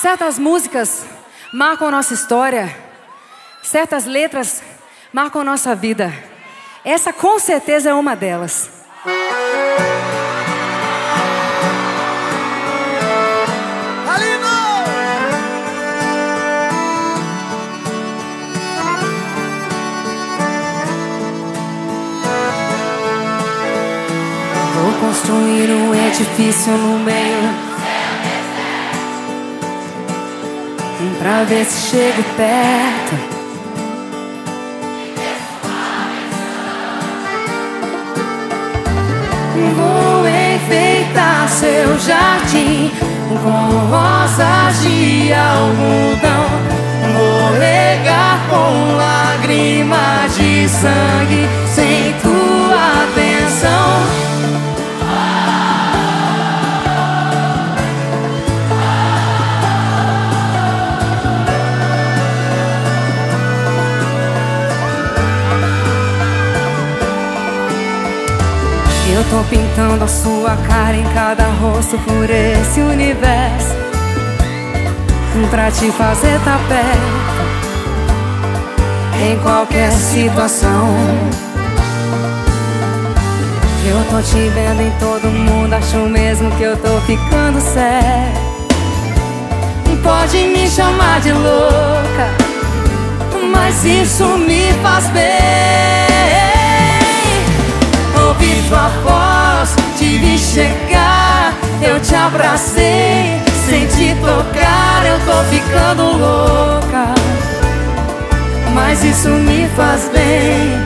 Certas músicas marcam nossa história, certas letras marcam nossa vida. Essa com certeza é uma delas. Vou construir um edifício no meio Pra ver se chego perto. Vou enfeitar seu jardim Com rosas de algodão. Vou regar tô pintando a sua cara em cada rosto por esse universo. Pra te fazer tá perto Em qualquer situação. Eu tô te vendo em todo mundo Acho mesmo que eu tô ficando sério Pode me chamar de louca Mas isso me faz bem abracei, sem te tocar, eu tô ficando louca. Mas isso me faz bem.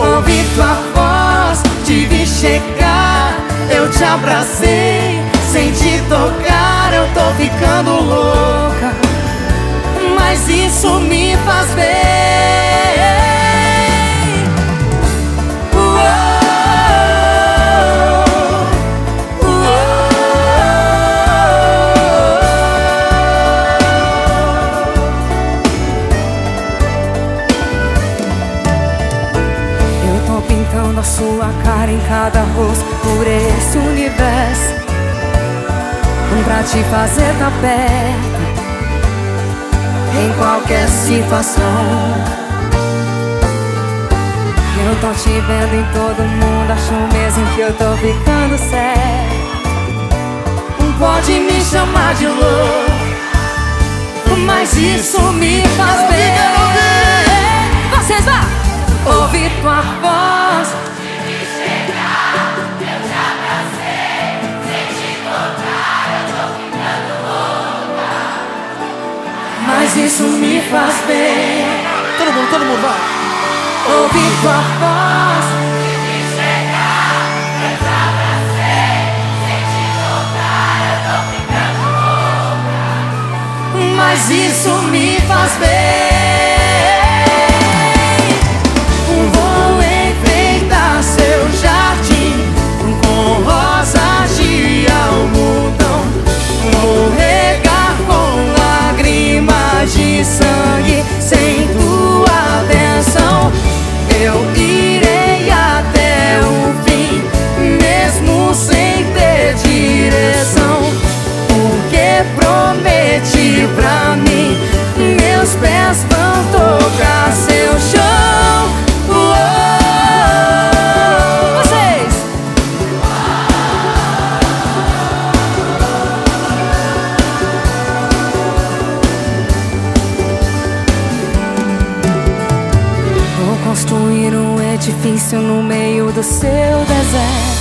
Ouvi tua voz, te vi chegar, eu te abracei, sem te tocar, eu tô ficando louca. Mas isso me cara em cada rosto por esse universo. Pra te fazer tá perto Em qualquer situação. Eu tô te vendo em todo mundo Acho mesmo que eu tô ficando sério Pode me chamar de louco Mas isso me faz bem. Vocês vão ouvir tua voz. Isso me faz bem. Todo mundo, todo mundo, vai. Ouvir tua voz. Mas isso me faz bem. Construir um edifício no meio do seu deserto.